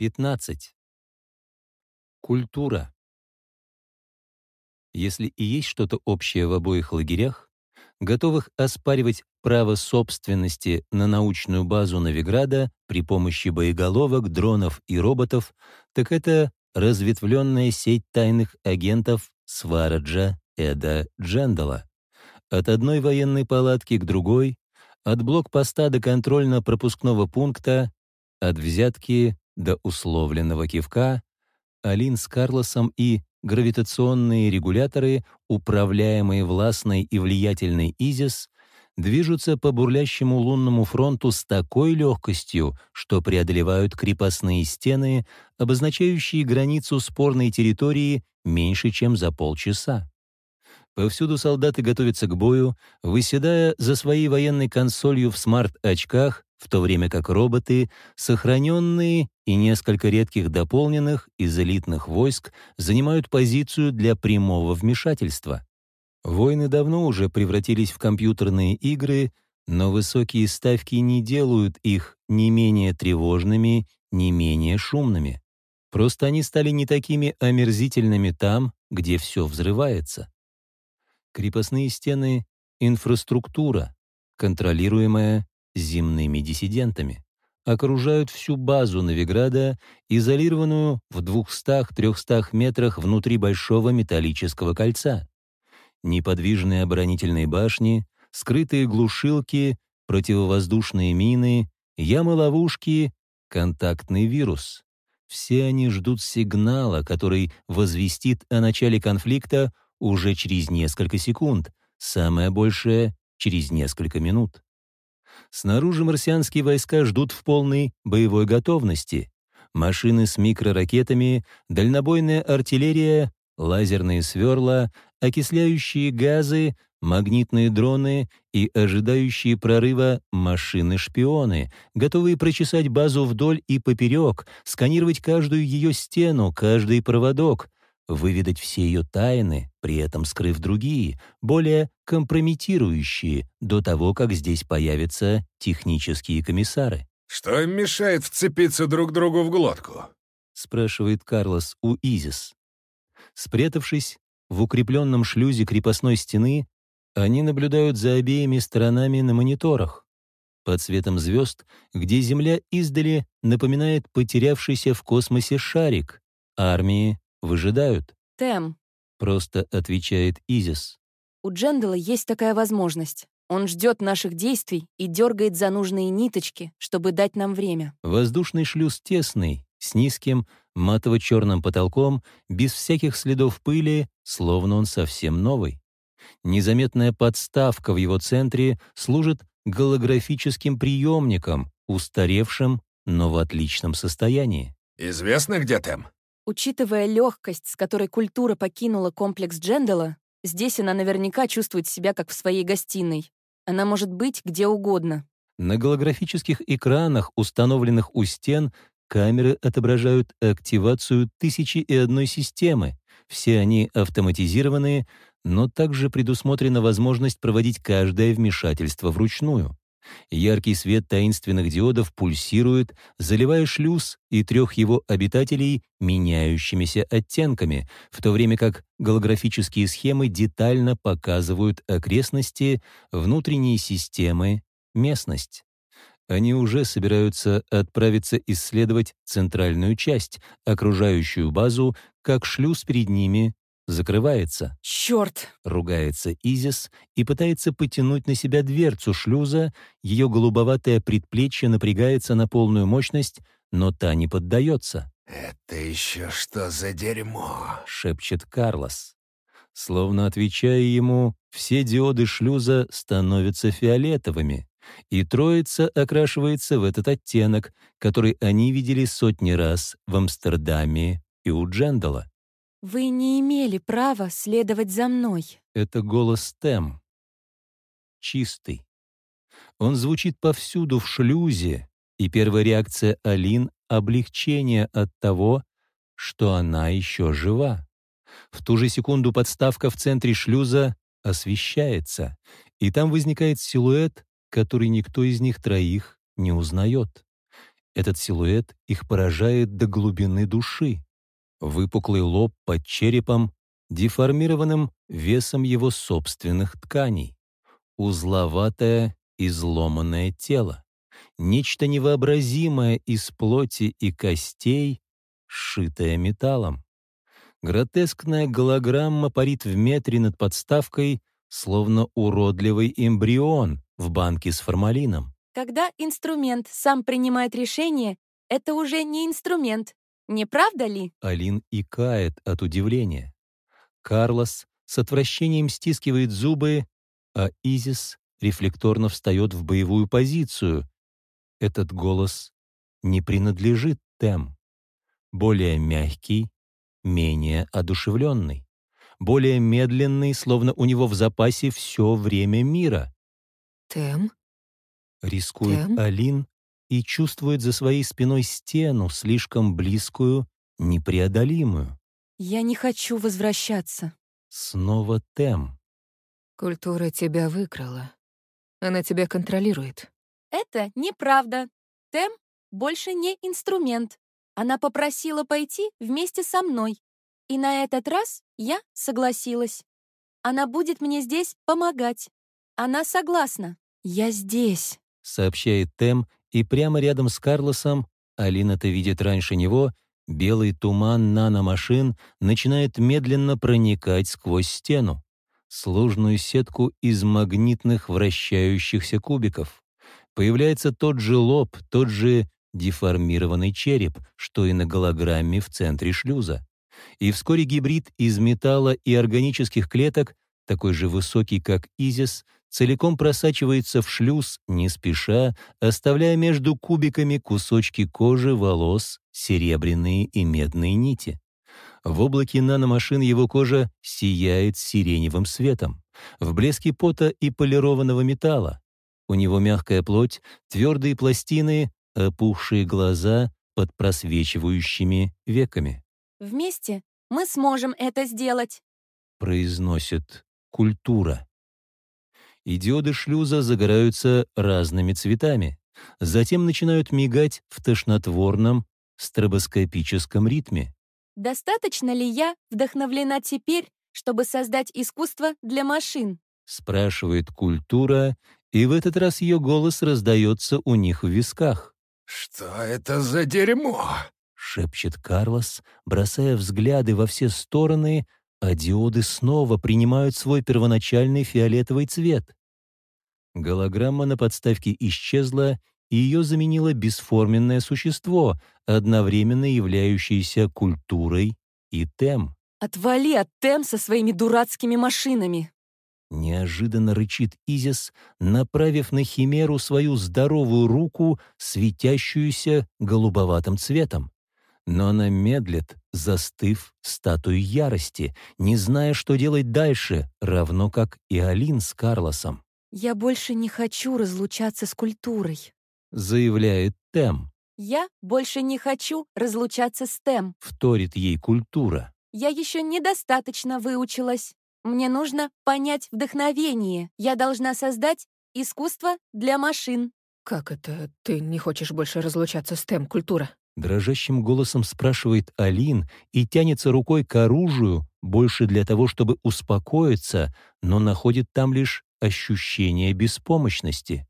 15. Культура. Если и есть что-то общее в обоих лагерях, готовых оспаривать право собственности на научную базу Новиграда при помощи боеголовок, дронов и роботов, так это разветвленная сеть тайных агентов Свараджа Эда Джендала. От одной военной палатки к другой, от блокпоста до контрольно-пропускного пункта, от взятки до условленного кивка, Алин с Карлосом и гравитационные регуляторы, управляемые властной и влиятельной Изис, движутся по бурлящему лунному фронту с такой легкостью, что преодолевают крепостные стены, обозначающие границу спорной территории меньше, чем за полчаса. Повсюду солдаты готовятся к бою, выседая за своей военной консолью в смарт-очках, в то время как роботы, сохраненные и несколько редких дополненных из элитных войск, занимают позицию для прямого вмешательства. Войны давно уже превратились в компьютерные игры, но высокие ставки не делают их ни менее тревожными, ни менее шумными. Просто они стали не такими омерзительными там, где все взрывается. Крепостные стены — инфраструктура, контролируемая земными диссидентами, окружают всю базу Новиграда, изолированную в 200-300 метрах внутри большого металлического кольца. Неподвижные оборонительные башни, скрытые глушилки, противовоздушные мины, ямы-ловушки, контактный вирус. Все они ждут сигнала, который возвестит о начале конфликта уже через несколько секунд, самое большее — через несколько минут. Снаружи марсианские войска ждут в полной боевой готовности. Машины с микроракетами, дальнобойная артиллерия, лазерные сверла, окисляющие газы, магнитные дроны и ожидающие прорыва машины-шпионы, готовые прочесать базу вдоль и поперек, сканировать каждую ее стену, каждый проводок, выведать все ее тайны, при этом скрыв другие, более компрометирующие до того, как здесь появятся технические комиссары. «Что им мешает вцепиться друг другу в глотку?» — спрашивает Карлос у Изис. Спрятавшись в укрепленном шлюзе крепостной стены, они наблюдают за обеими сторонами на мониторах. Под светом звезд, где Земля издали напоминает потерявшийся в космосе шарик, армии выжидают. Тем, Просто отвечает Изис. у Джендала есть такая возможность. Он ждет наших действий и дергает за нужные ниточки, чтобы дать нам время. Воздушный шлюз тесный, с низким матово-черным потолком, без всяких следов пыли, словно он совсем новый. Незаметная подставка в его центре служит голографическим приемником, устаревшим, но в отличном состоянии. «Известно, где Тем?» Учитывая легкость, с которой культура покинула комплекс Джендала, здесь она наверняка чувствует себя как в своей гостиной. Она может быть где угодно. На голографических экранах, установленных у стен, камеры отображают активацию тысячи и одной системы. Все они автоматизированные, но также предусмотрена возможность проводить каждое вмешательство вручную. Яркий свет таинственных диодов пульсирует, заливая шлюз и трех его обитателей меняющимися оттенками, в то время как голографические схемы детально показывают окрестности, внутренние системы, местность. Они уже собираются отправиться исследовать центральную часть, окружающую базу, как шлюз перед ними закрывается. Черт! Ругается Изис и пытается потянуть на себя дверцу шлюза, ее голубоватое предплечье напрягается на полную мощность, но та не поддается, «Это еще что за дерьмо?» шепчет Карлос. Словно отвечая ему, все диоды шлюза становятся фиолетовыми, и троица окрашивается в этот оттенок, который они видели сотни раз в Амстердаме и у Джендала. Вы не имели права следовать за мной. Это голос Тем. Чистый. Он звучит повсюду в шлюзе, и первая реакция Алин — облегчение от того, что она еще жива. В ту же секунду подставка в центре шлюза освещается, и там возникает силуэт, который никто из них троих не узнает. Этот силуэт их поражает до глубины души. Выпуклый лоб под черепом, деформированным весом его собственных тканей. Узловатое, изломанное тело. Нечто невообразимое из плоти и костей, сшитое металлом. Гротескная голограмма парит в метре над подставкой, словно уродливый эмбрион в банке с формалином. Когда инструмент сам принимает решение, это уже не инструмент, не правда ли? Алин икает от удивления. Карлос с отвращением стискивает зубы, а Изис рефлекторно встает в боевую позицию. Этот голос не принадлежит Тем. Более мягкий, менее одушевленный. Более медленный, словно у него в запасе все время мира. Тем? Рискует Тем? Алин и чувствует за своей спиной стену, слишком близкую, непреодолимую. Я не хочу возвращаться. Снова Тем. Культура тебя выкрала. Она тебя контролирует. Это неправда. Тем больше не инструмент. Она попросила пойти вместе со мной. И на этот раз я согласилась. Она будет мне здесь помогать. Она согласна. Я здесь. сообщает Тем, и прямо рядом с Карлосом, Алина это видит раньше него, белый туман наномашин начинает медленно проникать сквозь стену, сложную сетку из магнитных вращающихся кубиков. Появляется тот же лоб, тот же деформированный череп, что и на голограмме в центре шлюза. И вскоре гибрид из металла и органических клеток, такой же высокий, как Изис, целиком просачивается в шлюз, не спеша, оставляя между кубиками кусочки кожи, волос, серебряные и медные нити. В облаке наномашин его кожа сияет сиреневым светом, в блеске пота и полированного металла. У него мягкая плоть, твердые пластины, опухшие глаза под просвечивающими веками. Вместе мы сможем это сделать. Произносит культура. И диоды шлюза загораются разными цветами, затем начинают мигать в тошнотворном стробоскопическом ритме. Достаточно ли я вдохновлена теперь, чтобы создать искусство для машин? Спрашивает культура, и в этот раз ее голос раздается у них в висках. Что это за дерьмо? Шепчет Карлос, бросая взгляды во все стороны, а диоды снова принимают свой первоначальный фиолетовый цвет. Голограмма на подставке исчезла, и ее заменило бесформенное существо, одновременно являющееся культурой и тем. Отвали от Тем со своими дурацкими машинами. Неожиданно рычит Изис, направив на Химеру свою здоровую руку, светящуюся голубоватым цветом. Но она медлит, застыв статуей ярости, не зная, что делать дальше, равно как и Алин с Карлосом, Я больше не хочу разлучаться с культурой. заявляет Тем, Я больше не хочу разлучаться с Тем. вторит ей культура. Я еще недостаточно выучилась. Мне нужно понять вдохновение. Я должна создать искусство для машин. Как это ты не хочешь больше разлучаться с Тем, культура? Дрожащим голосом спрашивает Алин и тянется рукой к оружию, больше для того, чтобы успокоиться, но находит там лишь ощущение беспомощности.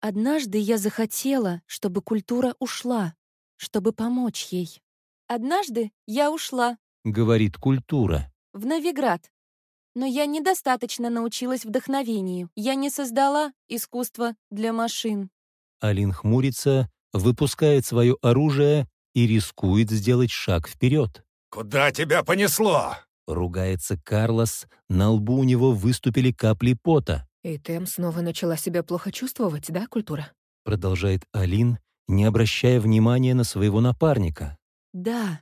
Однажды я захотела, чтобы культура ушла, чтобы помочь ей. Однажды я ушла Говорит культура. в Новиград. Но я недостаточно научилась вдохновению. Я не создала искусство для машин. Алин хмурится, выпускает свое оружие и рискует сделать шаг вперед. Куда тебя понесло? Ругается Карлос, на лбу у него выступили капли пота. И Тем снова начала себя плохо чувствовать, да, культура? Продолжает Алин, не обращая внимания на своего напарника. Да,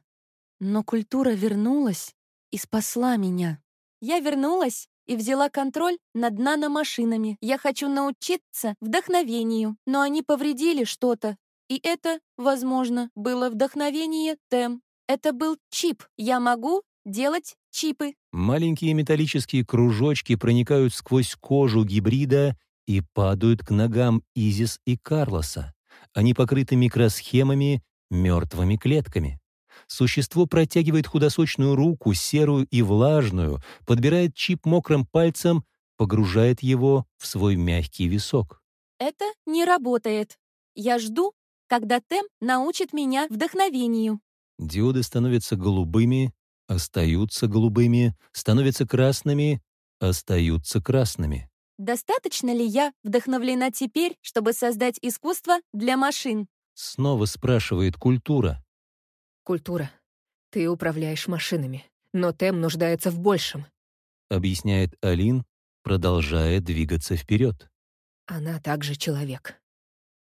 но культура вернулась и спасла меня. Я вернулась и взяла контроль над наномашинами. Я хочу научиться вдохновению, но они повредили что-то. И это, возможно, было вдохновение Тем. Это был чип. Я могу делать чипы. Маленькие металлические кружочки проникают сквозь кожу гибрида и падают к ногам Изис и Карлоса. Они покрыты микросхемами, мертвыми клетками. Существо протягивает худосочную руку, серую и влажную, подбирает чип мокрым пальцем, погружает его в свой мягкий висок. Это не работает. Я жду, когда Тем научит меня вдохновению. Диоды становятся голубыми, остаются голубыми, становятся красными, остаются красными. Достаточно ли я вдохновлена теперь, чтобы создать искусство для машин? Снова спрашивает культура. Культура. Ты управляешь машинами, но Тем нуждается в большем. Объясняет Алин, продолжая двигаться вперед. Она также человек.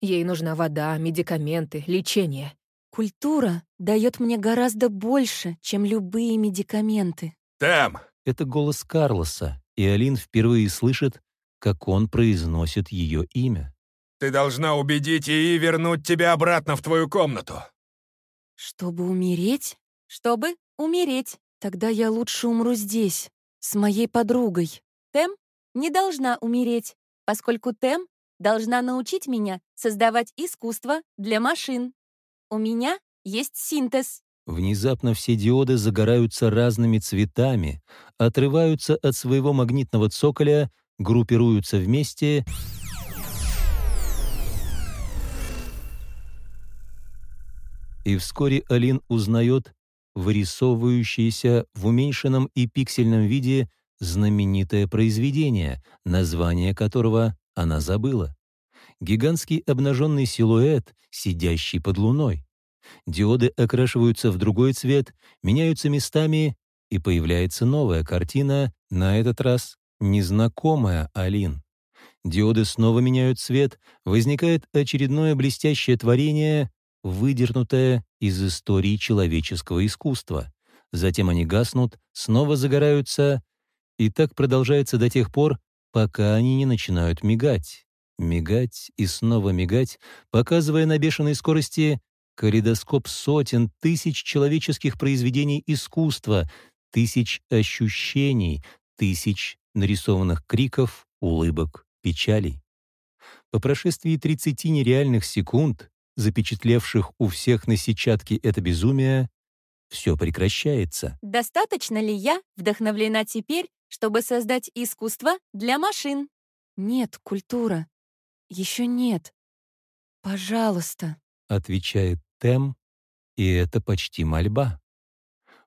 Ей нужна вода, медикаменты, лечение. Культура дает мне гораздо больше, чем любые медикаменты. Тэм, Это голос Карлоса, и Алин впервые слышит, как он произносит ее имя. ты должна убедить ИИ вернуть тебя обратно в твою комнату. Чтобы умереть? Чтобы умереть. Тогда я лучше умру здесь, с моей подругой. Тем не должна умереть, поскольку Тем должна научить меня создавать искусство для машин. У меня есть синтез. Внезапно все диоды загораются разными цветами, отрываются от своего магнитного цоколя, группируются вместе и вскоре Алин узнает вырисовывающееся в уменьшенном и пиксельном виде знаменитое произведение, название которого она забыла. Гигантский обнаженный силуэт, сидящий под луной. Диоды окрашиваются в другой цвет, меняются местами, и появляется новая картина, на этот раз незнакомая Алин. Диоды снова меняют цвет, возникает очередное блестящее творение, выдернутое из истории человеческого искусства. Затем они гаснут, снова загораются, и так продолжается до тех пор, пока они не начинают мигать. Мигать и снова мигать, показывая на бешеной скорости калейдоскоп сотен тысяч человеческих произведений искусства, тысяч ощущений, тысяч нарисованных криков, улыбок, печалей. По прошествии 30 нереальных секунд, запечатлевших у всех на сетчатке это безумие, все прекращается. Достаточно ли я вдохновлена теперь, чтобы создать искусство для машин? Нет, культура. Еще нет. Пожалуйста. Отвечает Тем, и это почти мольба.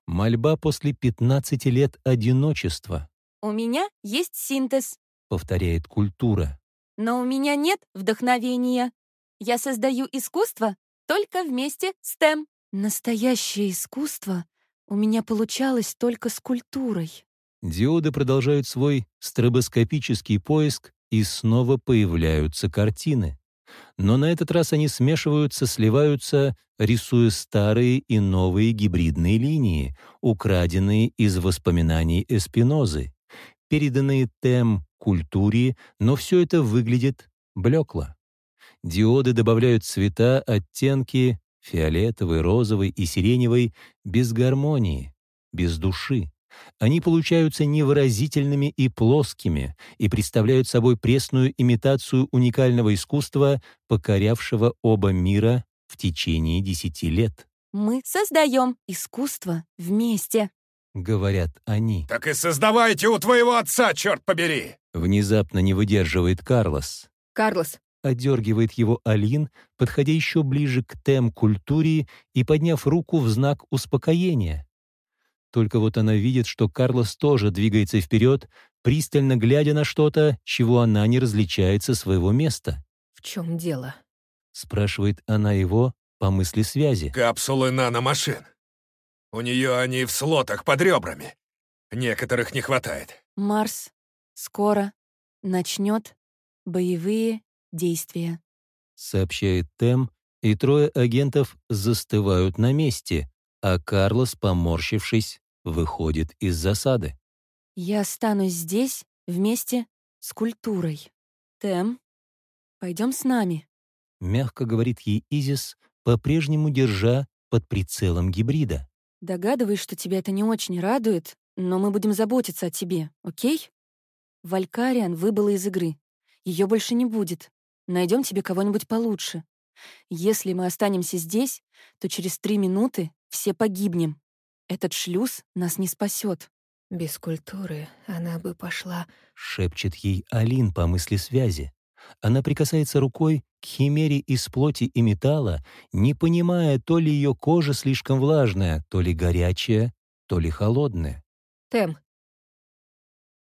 Мольба после 15 лет одиночества, У меня есть синтез, повторяет культура. но у меня нет вдохновения. Я создаю искусство только вместе с Тем. Настоящее искусство у меня получалось только с культурой. Диоды продолжают свой стробоскопический поиск, и снова появляются картины. Но на этот раз они смешиваются, сливаются, рисуя старые и новые гибридные линии, украденные из воспоминаний Эспинозы, переданные тем культуре, но все это выглядит блекло. Диоды добавляют цвета, оттенки — фиолетовый, розовый и сиреневый — без гармонии, без души. Они получаются невыразительными и плоскими и представляют собой пресную имитацию уникального искусства, покорявшего оба мира в течение десяти лет, Мы создаем искусство вместе. говорят они. Так и создавайте у твоего отца, черт побери! Внезапно не выдерживает Карлос. Карлос, Одергивает его Алин, подходя еще ближе к тем-культуре и подняв руку в знак успокоения. Только вот она видит, что Карлос тоже двигается вперед, пристально глядя на что-то, чего она не различает со своего места. в чем дело? Спрашивает она его по мысли связи. Капсулы наномашин. У нее они в слотах под ребрами. Некоторых не хватает. Марс скоро начнет боевые действия. Сообщает Тем, и трое агентов застывают на месте, а Карлос, поморщившись, выходит из засады. Я останусь здесь вместе с культурой. Тем, пойдем с нами. Мягко говорит ей Изис, по-прежнему держа под прицелом гибрида. Догадываюсь, что тебя это не очень радует, но мы будем заботиться о тебе, окей? Валькариан выбыла из игры. Ее больше не будет. Найдем тебе кого-нибудь получше. Если мы останемся здесь, то через три минуты все погибнем. Этот шлюз нас не спасет. Без культуры она бы пошла... Шепчет ей Алин по мысли связи. Она прикасается рукой к химере из плоти и металла, не понимая, то ли ее кожа слишком влажная, то ли горячая, то ли холодная. Тем,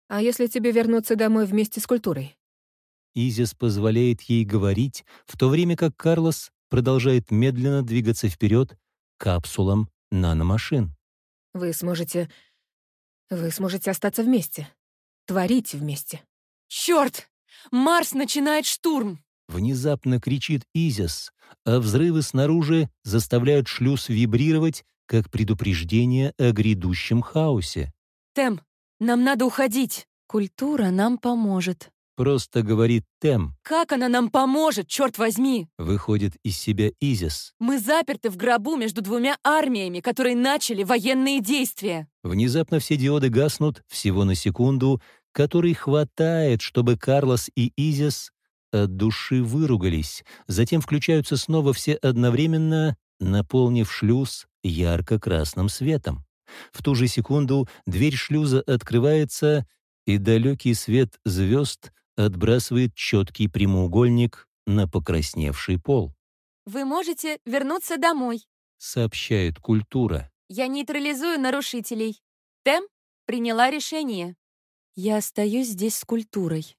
а если тебе вернуться домой вместе с культурой? Изис позволяет ей говорить, в то время как Карлос продолжает медленно двигаться вперед капсулам наномашин. Вы сможете... Вы сможете остаться вместе. Творить вместе. Черт! Марс начинает штурм! Внезапно кричит Изис, а взрывы снаружи заставляют шлюз вибрировать, как предупреждение о грядущем хаосе. Тем, нам надо уходить. Культура нам поможет. Просто говорит Тем, Как она нам поможет, черт возьми? выходит из себя Изис. Мы заперты в гробу между двумя армиями, которые начали военные действия. Внезапно все диоды гаснут всего на секунду, которой хватает, чтобы Карлос и Изис от души выругались. Затем включаются снова все одновременно, наполнив шлюз ярко-красным светом. В ту же секунду дверь шлюза открывается, и далекий свет звезд отбрасывает четкий прямоугольник на покрасневший пол. Вы можете вернуться домой. Сообщает культура. Я нейтрализую нарушителей. Тем приняла решение. Я остаюсь здесь с культурой.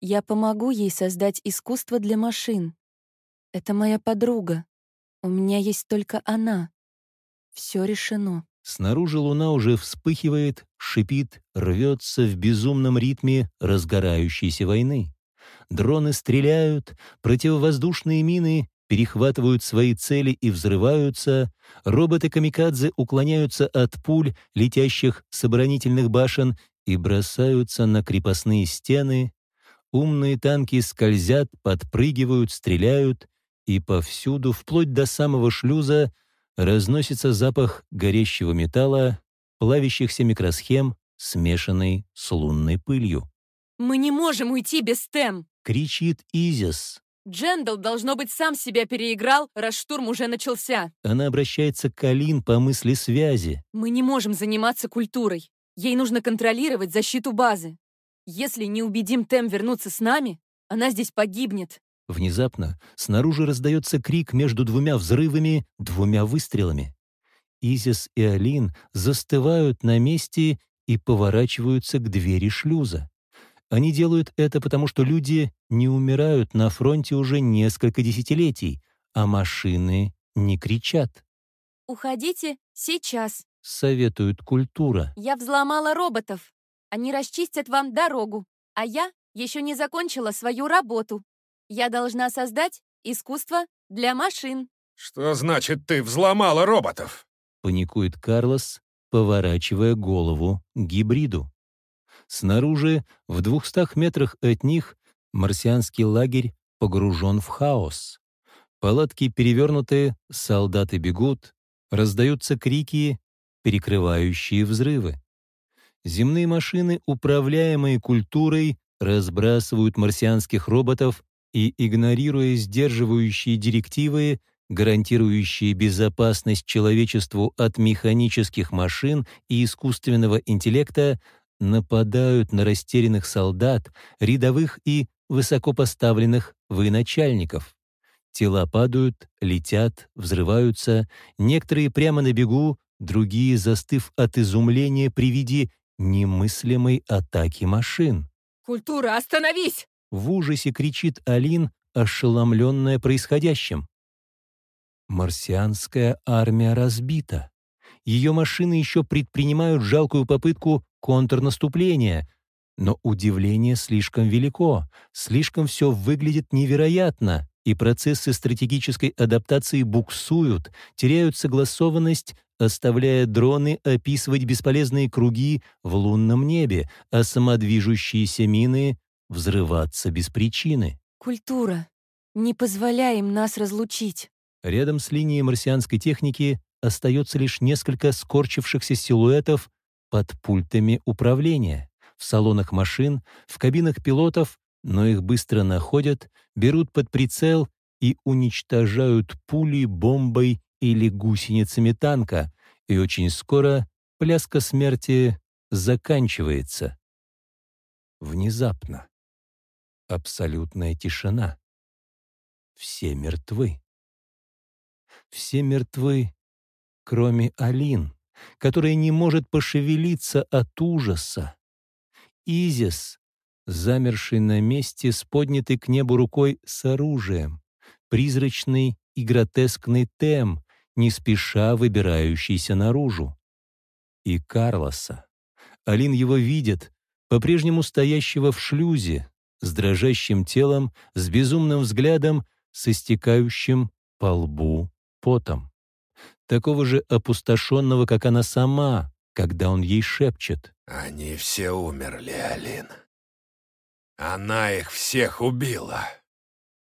Я помогу ей создать искусство для машин. Это моя подруга. У меня есть только она. Все решено. Снаружи луна уже вспыхивает, шипит, рвется в безумном ритме разгорающейся войны. Дроны стреляют, противовоздушные мины перехватывают свои цели и взрываются, роботы-камикадзе уклоняются от пуль, летящих с оборонительных башен, и бросаются на крепостные стены. Умные танки скользят, подпрыгивают, стреляют, и повсюду, вплоть до самого шлюза, разносится запах горящего металла, плавящихся микросхем, смешанный с лунной пылью. Мы не можем уйти без Тем. Кричит Изис. Джендал, должно быть, сам себя переиграл, раз штурм уже начался. Она обращается к Алин по мысли связи. Мы не можем заниматься культурой. Ей нужно контролировать защиту базы. Если не убедим Тем вернуться с нами, она здесь погибнет. Внезапно снаружи раздается крик между двумя взрывами, двумя выстрелами. Изис и Алин застывают на месте и поворачиваются к двери шлюза. Они делают это потому, что люди не умирают на фронте уже несколько десятилетий, а машины не кричат. Уходите сейчас. Советует культура. Я взломала роботов. Они расчистят вам дорогу. А я еще не закончила свою работу. Я должна создать искусство для машин. Что значит ты взломала роботов? Паникует Карлос, поворачивая голову к гибриду. Снаружи, в двухстах метрах от них, марсианский лагерь погружен в хаос. Палатки перевернуты, солдаты бегут, раздаются крики, перекрывающие взрывы. Земные машины, управляемые культурой, разбрасывают марсианских роботов и, игнорируя сдерживающие директивы, гарантирующие безопасность человечеству от механических машин и искусственного интеллекта, нападают на растерянных солдат, рядовых и высокопоставленных военачальников. Тела падают, летят, взрываются, некоторые прямо на бегу, другие застыв от изумления при виде немыслимой атаки машин. Культура, остановись! В ужасе кричит Алин, ошеломленная происходящим. Марсианская армия разбита. Ее машины еще предпринимают жалкую попытку контрнаступления, но удивление слишком велико, слишком все выглядит невероятно, и процессы стратегической адаптации буксуют, теряют согласованность, оставляя дроны описывать бесполезные круги в лунном небе, а самодвижущиеся мины взрываться без причины. Культура. Не позволяем нас разлучить. Рядом с линией марсианской техники остается лишь несколько скорчившихся силуэтов под пультами управления, в салонах машин, в кабинах пилотов, но их быстро находят, берут под прицел и уничтожают пулей, бомбой или гусеницами танка, и очень скоро пляска смерти заканчивается. Внезапно. Абсолютная тишина. Все мертвы. Все мертвы, кроме Алин, которая не может пошевелиться от ужаса. Изис, замерший на месте с поднятой к небу рукой с оружием, призрачный и гротескный Тем, не спеша выбирающийся наружу. И Карлоса. Алин его видит, по-прежнему стоящего в шлюзе, с дрожащим телом, с безумным взглядом, с истекающим по лбу потом. Такого же опустошенного, как она сама, когда он ей шепчет. «Они все умерли, Алин. Она их всех убила».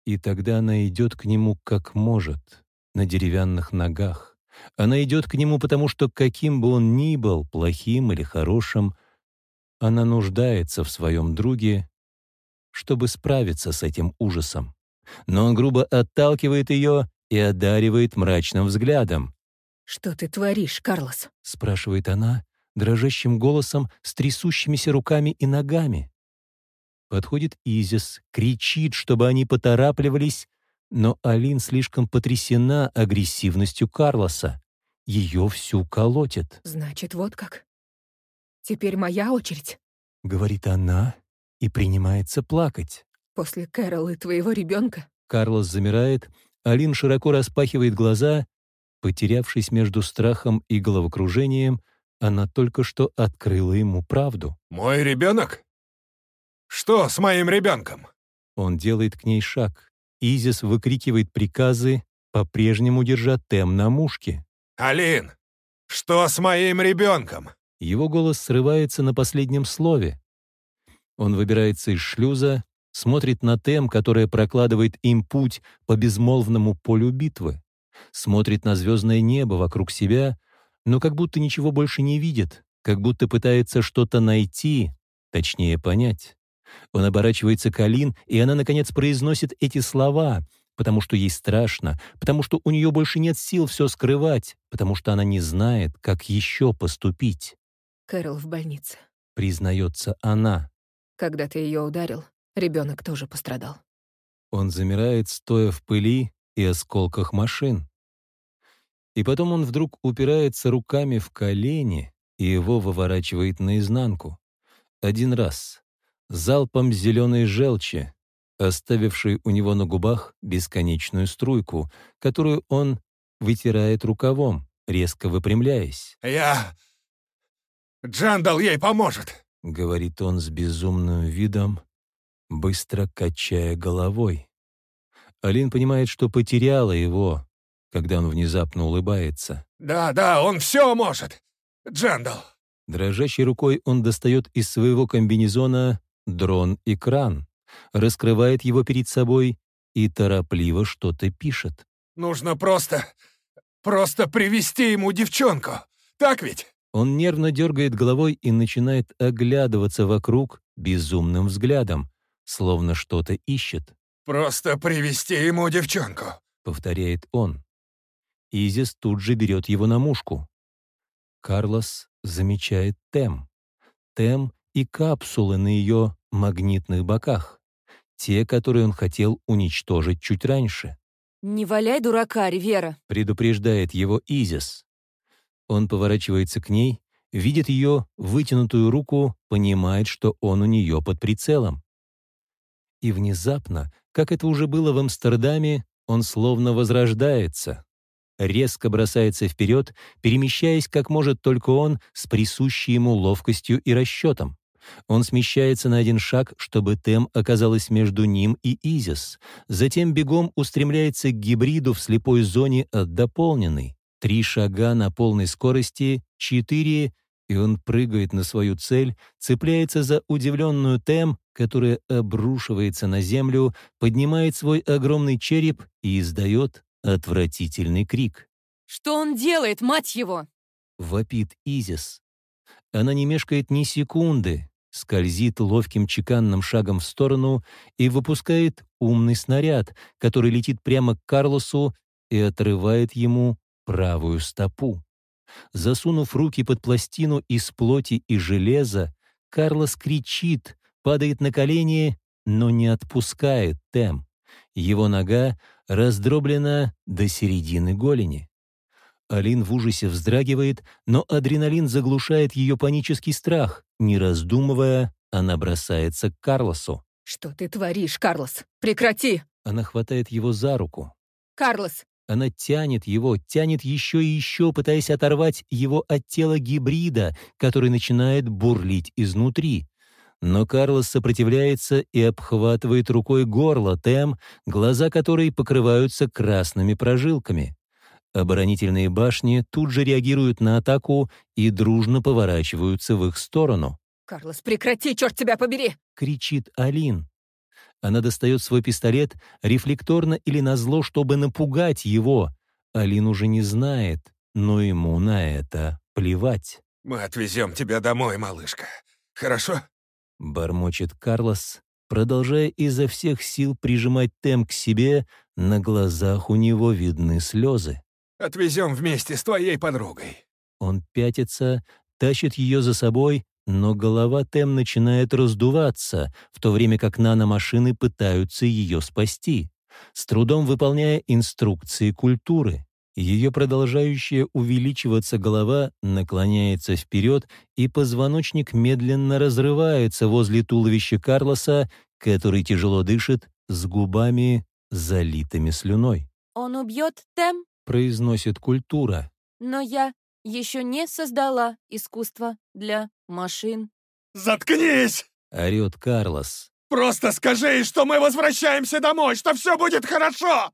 И тогда она идет к нему как может, на деревянных ногах. Она идет к нему, потому что каким бы он ни был, плохим или хорошим, она нуждается в своем друге, чтобы справиться с этим ужасом. Но он грубо отталкивает ее и одаривает мрачным взглядом. «Что ты творишь, Карлос?» — спрашивает она, дрожащим голосом, с трясущимися руками и ногами. Подходит Изис, кричит, чтобы они поторапливались, но Алин слишком потрясена агрессивностью Карлоса. Ее всю колотит. «Значит, вот как. Теперь моя очередь», — говорит она и принимается плакать. «После Кэрол и твоего ребенка?» Карлос замирает, Алин широко распахивает глаза. Потерявшись между страхом и головокружением, она только что открыла ему правду. «Мой ребенок? Что с моим ребенком?» Он делает к ней шаг. Изис выкрикивает приказы, по-прежнему держа Тем на мушке. «Алин, что с моим ребенком?» Его голос срывается на последнем слове. Он выбирается из шлюза, смотрит на Тем, которая прокладывает им путь по безмолвному полю битвы, смотрит на звездное небо вокруг себя, но как будто ничего больше не видит, как будто пытается что-то найти, точнее понять. Он оборачивается к Алин, и она, наконец, произносит эти слова, потому что ей страшно, потому что у нее больше нет сил все скрывать, потому что она не знает, как еще поступить. «Кэрол в больнице», — признается она. «Когда ты ее ударил, ребенок тоже пострадал». Он замирает, стоя в пыли и осколках машин. И потом он вдруг упирается руками в колени, и его выворачивает наизнанку. Один раз, залпом зеленой желчи, оставившей у него на губах бесконечную струйку, которую он вытирает рукавом, резко выпрямляясь. «Я... Джандал ей поможет!» — говорит он с безумным видом, быстро качая головой. Алин понимает, что потеряла его, когда он внезапно улыбается. «Да, да, он все может! Джандал!» Дрожащей рукой он достает из своего комбинезона дрон-экран, раскрывает его перед собой и торопливо что-то пишет. «Нужно просто... просто привести ему девчонку, так ведь?» Он нервно дергает головой и начинает оглядываться вокруг безумным взглядом, словно что-то ищет. «Просто привести ему девчонку», — повторяет он. Изис тут же берет его на мушку. Карлос замечает Тем. Тем и капсулы на ее магнитных боках. Те, которые он хотел уничтожить чуть раньше. «Не валяй дурака, Ривера!» — предупреждает его Изис. Он поворачивается к ней, видит ее вытянутую руку, понимает, что он у нее под прицелом. И внезапно, как это уже было в Амстердаме, он словно возрождается, резко бросается вперед, перемещаясь, как может только он, с присущей ему ловкостью и расчетом. Он смещается на один шаг, чтобы Тем оказалась между ним и Изис. Затем бегом устремляется к гибриду в слепой зоне от дополненной. Три шага на полной скорости, четыре, и он прыгает на свою цель, цепляется за удивленную Тем, которая обрушивается на землю, поднимает свой огромный череп и издает отвратительный крик. «Что он делает, мать его?» Вопит Изис. Она не мешкает ни секунды, скользит ловким чеканным шагом в сторону и выпускает умный снаряд, который летит прямо к Карлосу и отрывает ему правую стопу. Засунув руки под пластину из плоти и железа, Карлос кричит, падает на колени, но не отпускает Тем. Его нога раздроблена до середины голени. Алин в ужасе вздрагивает, но адреналин заглушает ее панический страх. Не раздумывая, она бросается к Карлосу. «Что ты творишь, Карлос? Прекрати!» Она хватает его за руку. «Карлос!» Она тянет его, тянет еще и еще, пытаясь оторвать его от тела гибрида, который начинает бурлить изнутри. Но Карлос сопротивляется и обхватывает рукой горло Тем, глаза которой покрываются красными прожилками. Оборонительные башни тут же реагируют на атаку и дружно поворачиваются в их сторону. «Карлос, прекрати, черт тебя побери!» — кричит Алин. Она достает свой пистолет рефлекторно или назло, чтобы напугать его. Алин уже не знает, но ему на это плевать. «Мы отвезем тебя домой, малышка. Хорошо?» — бормочет Карлос, продолжая изо всех сил прижимать Тем к себе, на глазах у него видны слезы. Отвезем вместе с твоей подругой». Он пятится, тащит ее за собой, но голова Тем начинает раздуваться, в то время как наномашины пытаются ее спасти, с трудом выполняя инструкции культуры. Ее продолжающая увеличиваться голова наклоняется вперед, и позвоночник медленно разрывается возле туловища Карлоса, который тяжело дышит, с губами, залитыми слюной. «Он убьет Тем?» произносит культура. Но я еще не создала искусство для машин. «Заткнись!» — орет Карлос. «Просто скажи, что мы возвращаемся домой, что все будет хорошо!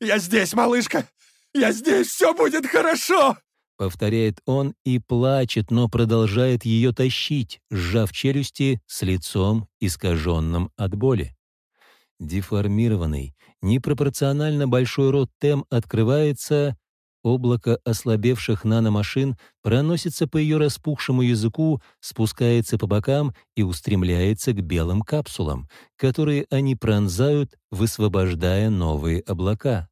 Я здесь, малышка! Я здесь, все будет хорошо!» Повторяет он и плачет, но продолжает ее тащить, сжав челюсти с лицом, искаженным от боли. Деформированный, непропорционально большой рот Тем открывается, облако ослабевших наномашин проносится по ее распухшему языку, спускается по бокам и устремляется к белым капсулам, которые они пронзают, высвобождая новые облака.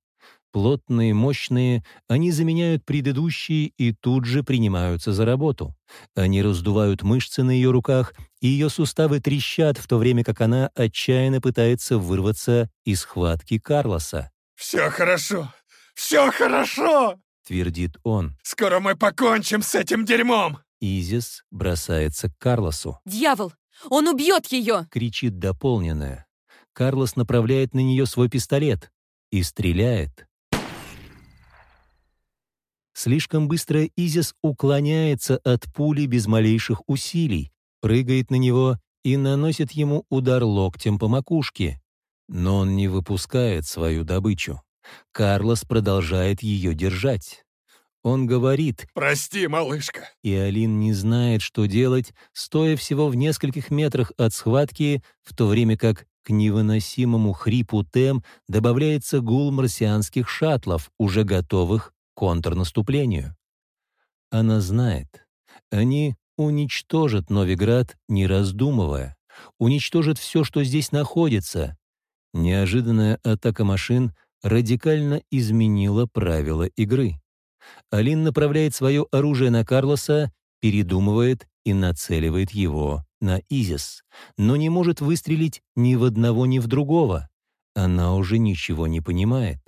Плотные, мощные, они заменяют предыдущие и тут же принимаются за работу. Они раздувают мышцы на ее руках, и ее суставы трещат, в то время как она отчаянно пытается вырваться из схватки Карлоса. «Все хорошо! Все хорошо!» — твердит он. «Скоро мы покончим с этим дерьмом!» Изис бросается к Карлосу. «Дьявол! Он убьет ее!» — кричит дополненная. Карлос направляет на нее свой пистолет и стреляет. Слишком быстро Изис уклоняется от пули без малейших усилий, прыгает на него и наносит ему удар локтем по макушке. Но он не выпускает свою добычу. Карлос продолжает ее держать. Он говорит «Прости, малышка». И Алин не знает, что делать, стоя всего в нескольких метрах от схватки, в то время как к невыносимому хрипу Тем добавляется гул марсианских шаттлов, уже готовых контрнаступлению. Она знает, они уничтожат Новиград, не раздумывая, уничтожат все, что здесь находится. Неожиданная атака машин радикально изменила правила игры. Алин направляет свое оружие на Карлоса, передумывает и нацеливает его на Изис, но не может выстрелить ни в одного, ни в другого. Она уже ничего не понимает.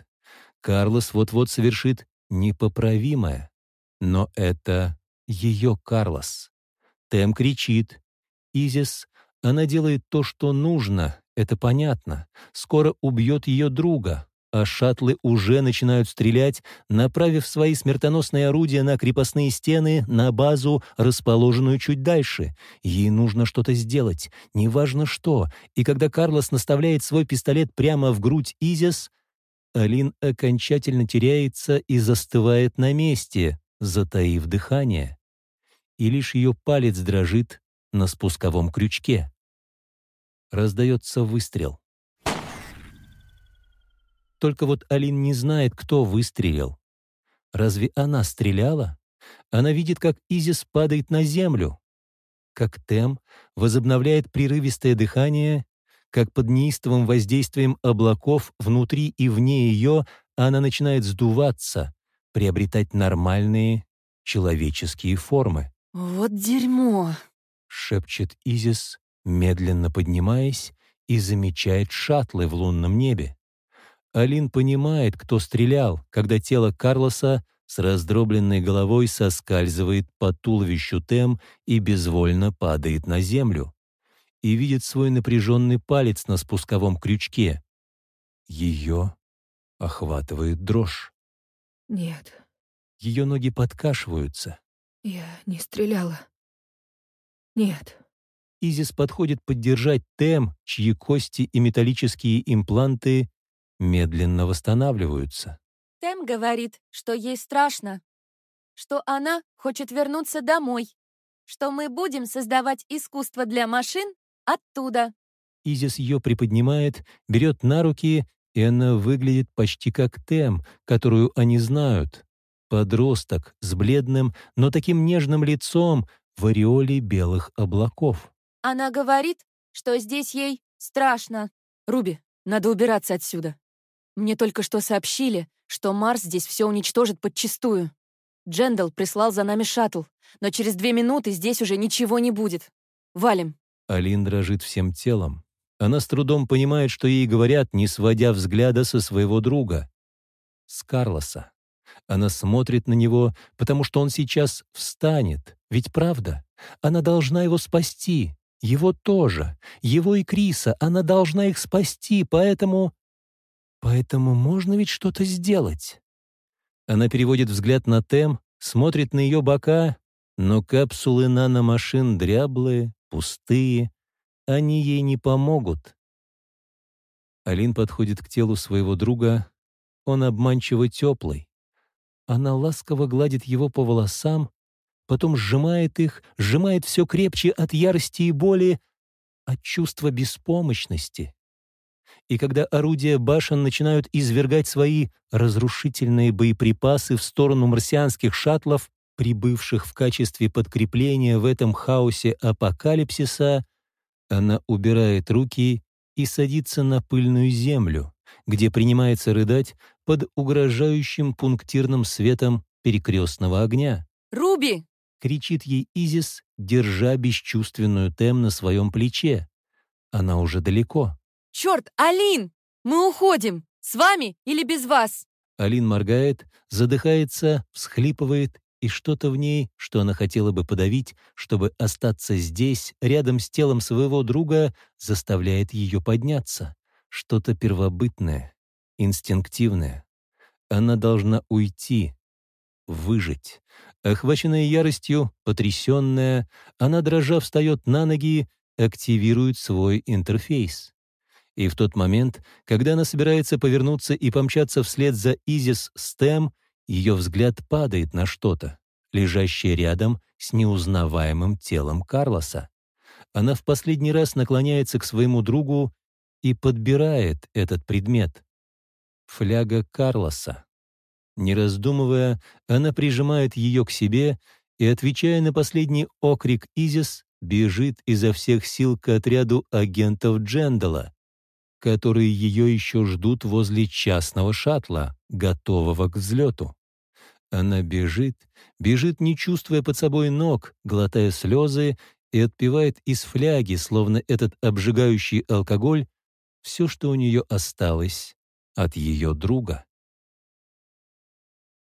Карлос вот-вот совершит непоправимое. Но это ее Карлос. Тем кричит. Изис, она делает то, что нужно, это понятно. Скоро убьет ее друга, а шаттлы уже начинают стрелять, направив свои смертоносные орудия на крепостные стены, на базу, расположенную чуть дальше. Ей нужно что-то сделать, неважно что. И когда Карлос наставляет свой пистолет прямо в грудь Изис, Алин окончательно теряется и застывает на месте, затаив дыхание. И лишь ее палец дрожит на спусковом крючке. Раздается выстрел. Только вот Алин не знает, кто выстрелил. Разве она стреляла? Она видит, как Изис падает на землю. как Тем возобновляет прерывистое дыхание, как под неистовым воздействием облаков внутри и вне ее она начинает сдуваться, приобретать нормальные человеческие формы. «Вот дерьмо!» — шепчет Изис, медленно поднимаясь, и замечает шаттлы в лунном небе. Алин понимает, кто стрелял, когда тело Карлоса с раздробленной головой соскальзывает по туловищу Тем и безвольно падает на землю. И видит свой напряженный палец на спусковом крючке. Ее охватывает дрожь. Нет. Ее ноги подкашиваются. Я не стреляла. Нет. Изис подходит поддержать Тем, чьи кости и металлические импланты медленно восстанавливаются. Тем говорит, что ей страшно, что она хочет вернуться домой, что мы будем создавать искусство для машин оттуда. Изис ее приподнимает, берет на руки, и она выглядит почти как Тем, которую они знают. Подросток с бледным, но таким нежным лицом в ореоле белых облаков. Она говорит, что здесь ей страшно. Руби, надо убираться отсюда. Мне только что сообщили, что Марс здесь все уничтожит подчистую. Джендал прислал за нами шаттл, но через две минуты здесь уже ничего не будет. Валим. Алин дрожит всем телом. Она с трудом понимает, что ей говорят, не сводя взгляда со своего друга. С Карлоса. Она смотрит на него, потому что он сейчас встанет. Ведь правда, она должна его спасти. Его тоже. Его и Криса. Она должна их спасти, поэтому... Поэтому можно ведь что-то сделать. Она переводит взгляд на Тем, смотрит на ее бока, но капсулы наномашин дряблые, пустые. Они ей не помогут. Алин подходит к телу своего друга. Он обманчиво теплый. Она ласково гладит его по волосам, потом сжимает их, сжимает все крепче от ярости и боли, от чувства беспомощности и когда орудия башен начинают извергать свои разрушительные боеприпасы в сторону марсианских шаттлов, прибывших в качестве подкрепления в этом хаосе апокалипсиса, она убирает руки и садится на пыльную землю, где принимается рыдать под угрожающим пунктирным светом перекрестного огня. «Руби!» — кричит ей Изис, держа бесчувственную Тем на своем плече. Она уже далеко. «Черт, Алин! Мы уходим! С вами или без вас?» Алин моргает, задыхается, всхлипывает, и что-то в ней, что она хотела бы подавить, чтобы остаться здесь, рядом с телом своего друга, заставляет ее подняться. Что-то первобытное, инстинктивное. Она должна уйти, выжить. Охваченная яростью, потрясенная, она, дрожа, встает на ноги, активирует свой интерфейс. И в тот момент, когда она собирается повернуться и помчаться вслед за Изис Стэм, ее взгляд падает на что-то, лежащее рядом с неузнаваемым телом Карлоса. Она в последний раз наклоняется к своему другу и подбирает этот предмет. Фляга Карлоса. Не раздумывая, она прижимает ее к себе и, отвечая на последний окрик Изис, бежит изо всех сил к отряду агентов Джендала, которые ее еще ждут возле частного шаттла, готового к взлету. Она бежит, бежит, не чувствуя под собой ног, глотая слезы и отпивает из фляги, словно этот обжигающий алкоголь, все, что у нее осталось от ее друга.